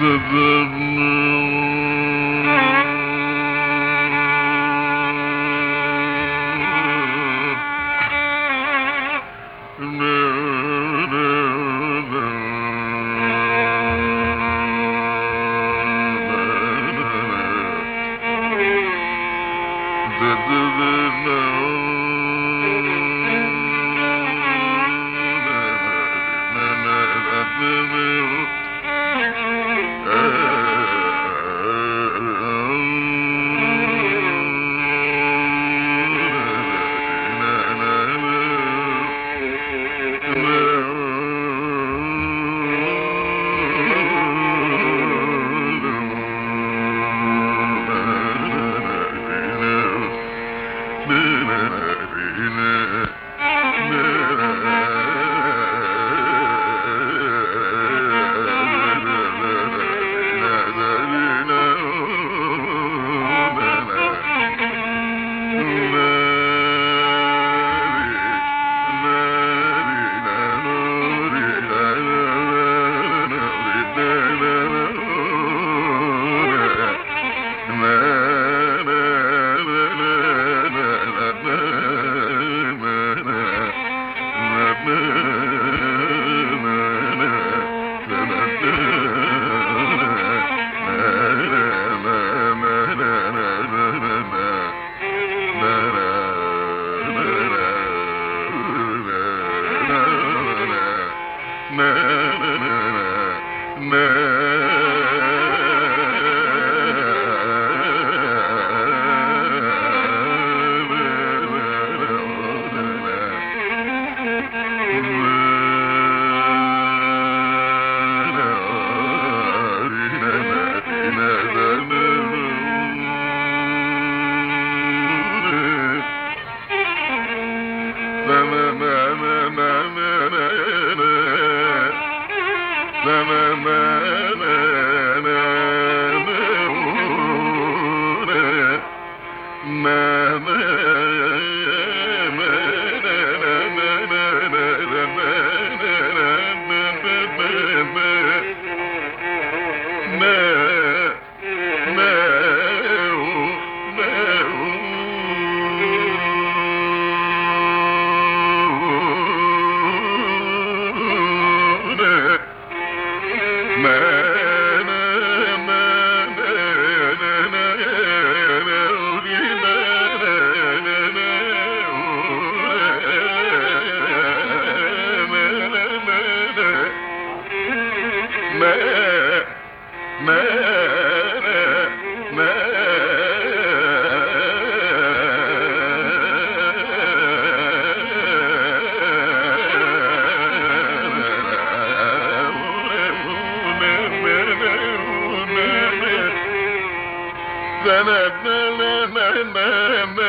تذرني na na na na na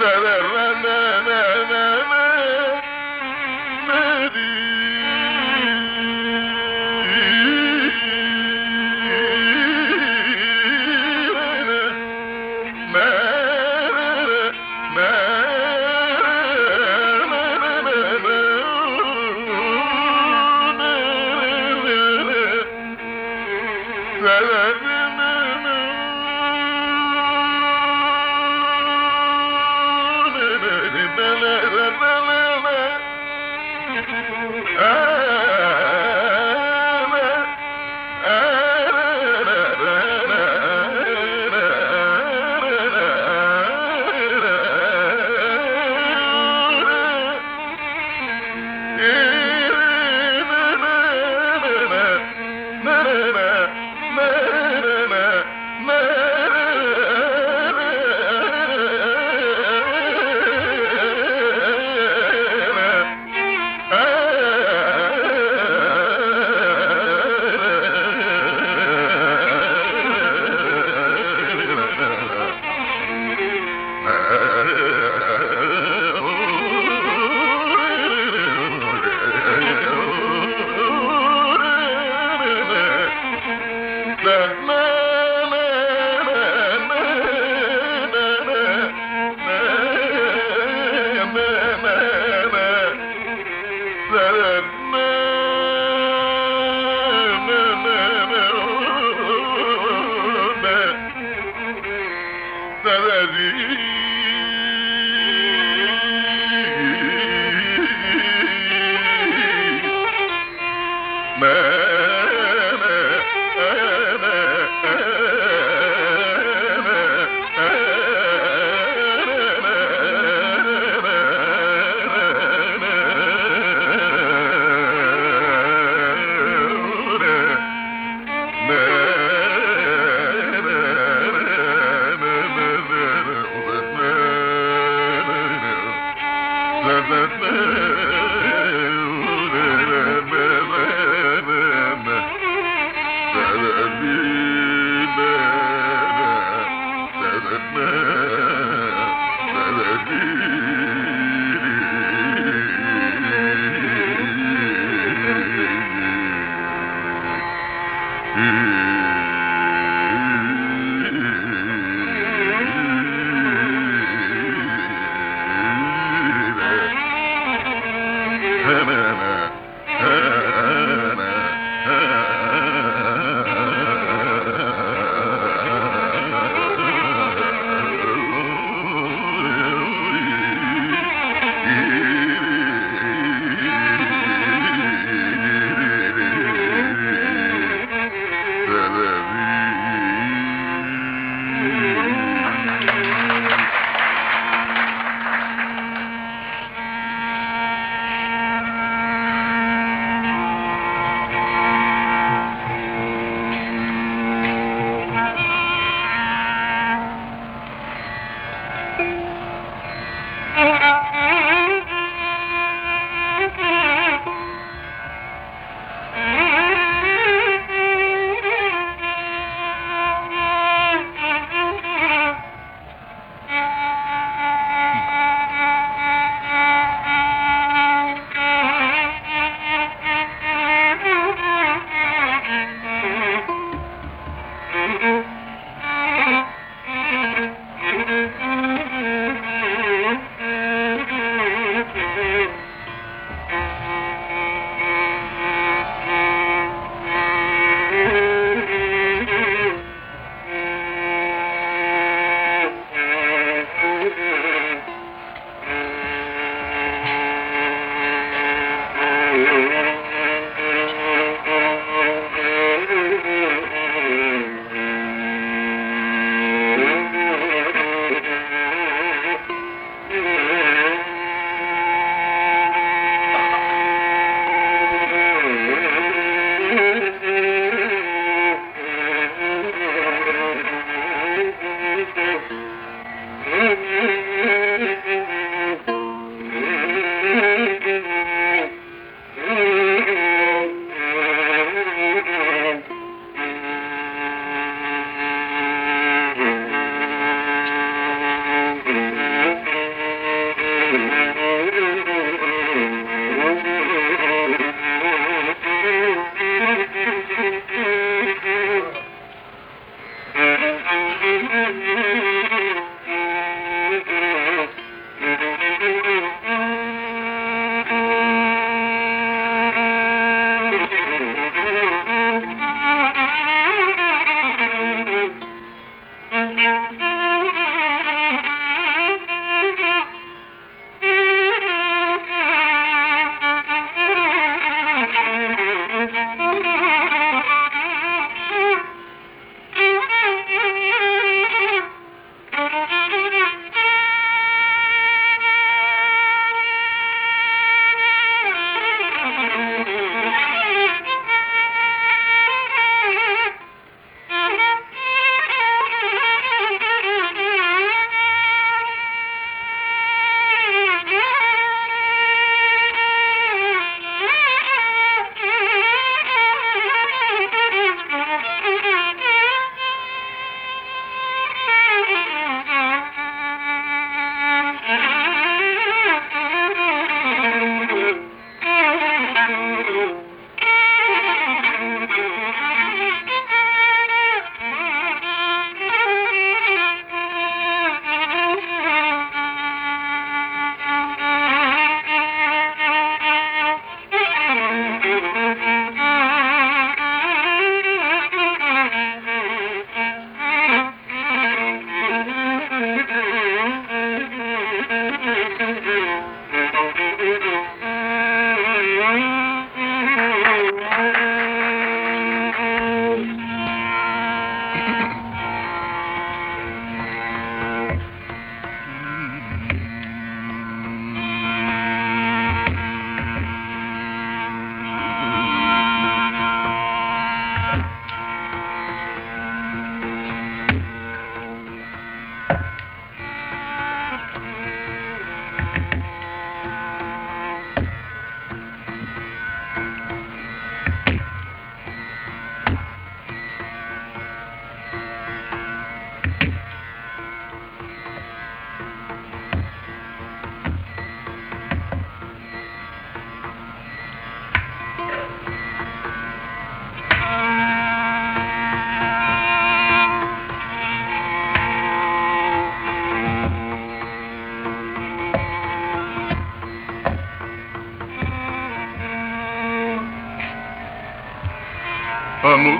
na na na na na goodness. على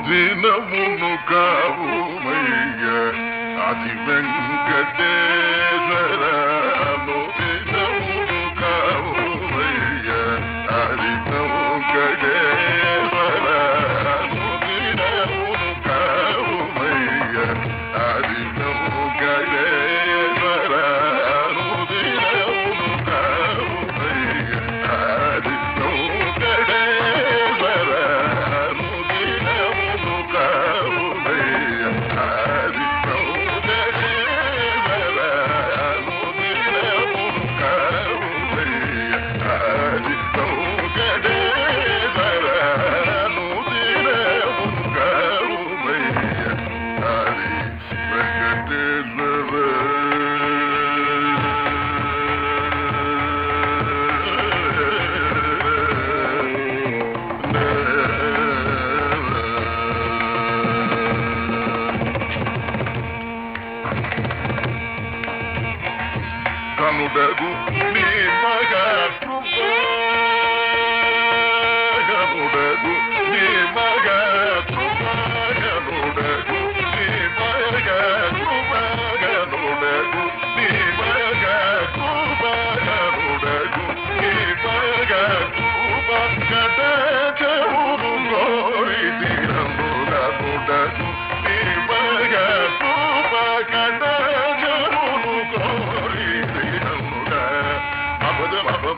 దినమును కావుమయ్య అది వెంకటేశ్వరను Babu, me magas.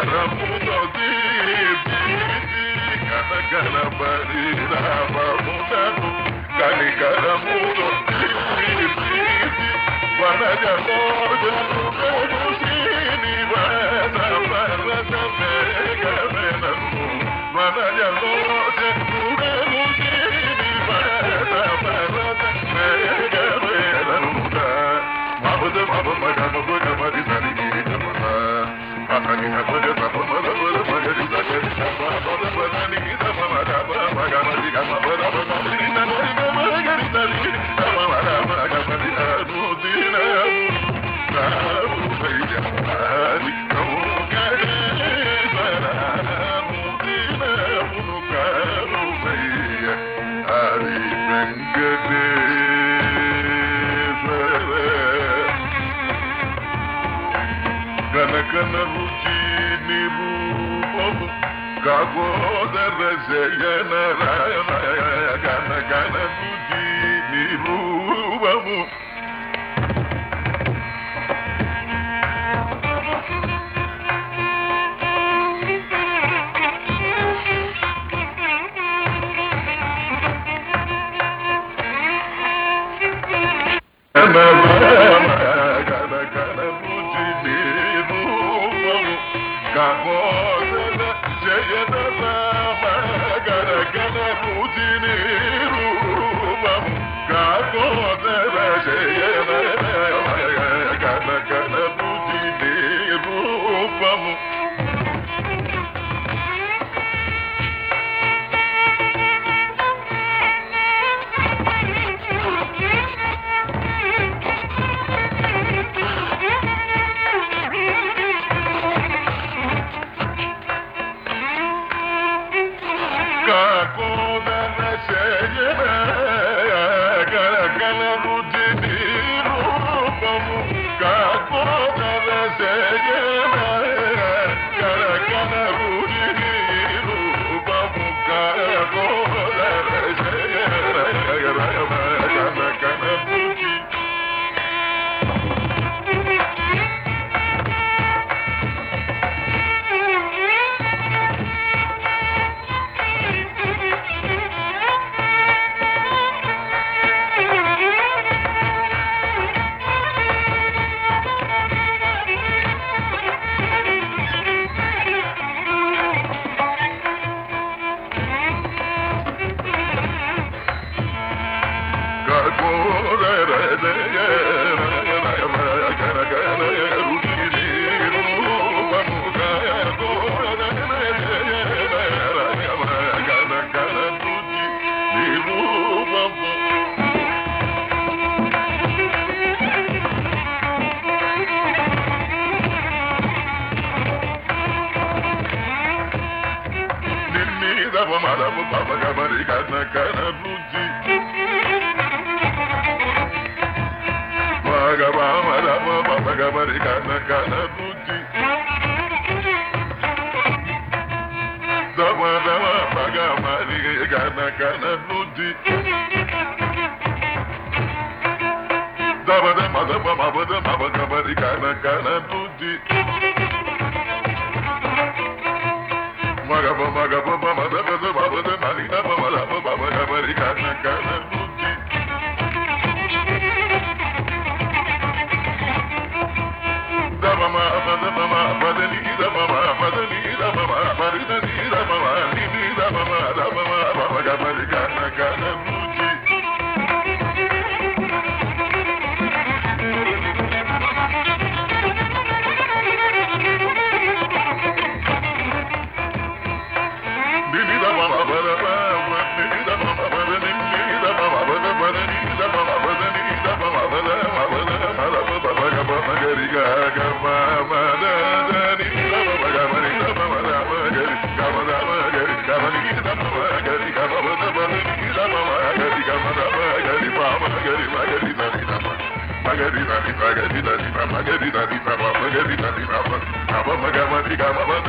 కనబడి కనబడి రామమునకు కనికరమును వనజమోజను శ్రీనివాస పరత మేఘనము వనజమోజను శ్రీనివాస పరత మేఘనము మమద మమ మగమ ಸಹೋದರ ಜಯ ನರ ಗಣ ಗಣ kako మరపు పవగమరి కన కన బుద్ధి gabari kana kana buti. Zawa zawa bagamari kana kana buti. Zaba zaba zaba zaba zaba gabari kana kana buti. Magaba magaba zaba zaba zaba zaba zaba gabari kana kana buti. పద మమ పద నీద మమ పద నీద మమ పరిద నీద మమ నీద మమ దమమ పమగ పమగరి గగ మద నీద మమ గమరి మమ రమ గరి గమ రమ గరి గమ నీద మమ గరి గమ పద పద నీద మమ గరి గమ రమ గరి పమ గరి మగరి నరి నమ మగరి నరి మగరి నరి మగరి నరి నమ మగరి నరి నమ నమ మగమరి గమ పద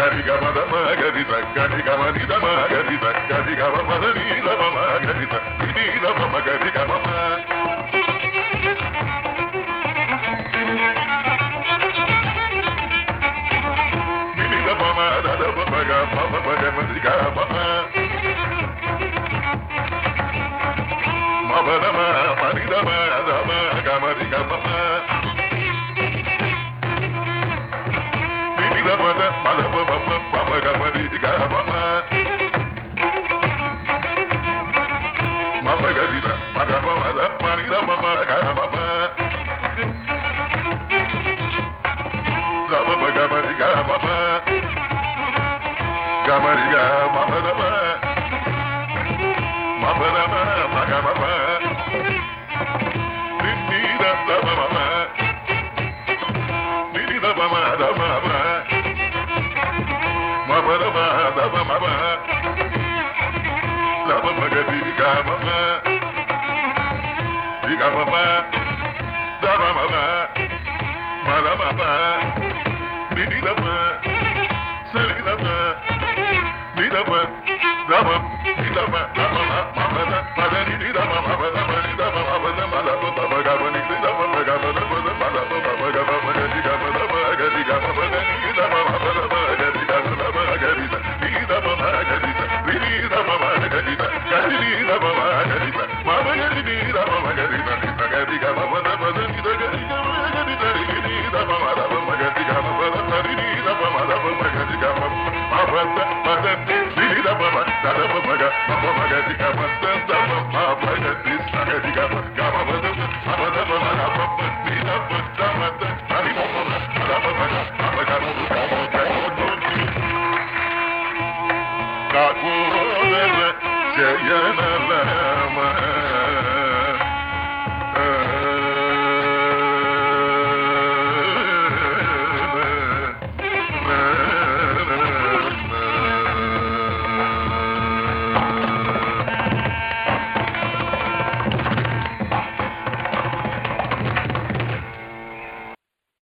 గది గమద మగది గది గది గమ ని దమ గది గది గమ మద ని దమ గది ని గమ ని దమ గమ Bye. దిగ మమ దమ మమ మద మమ నిద మమ సరి దమ నిద మమ దమ నిద మమ దమ మమ మద నిద మమ మద నిద మమ మద మద మమ గమ నిద మమ గమ మద మద మమ గమ మగది గమ మద మగది గమ మద నిద మమ మద మగది గమ మద మగది నిద మమ గది నిద మమ గది గది నిద మమ గది మమ గది నిద మమ గది నిద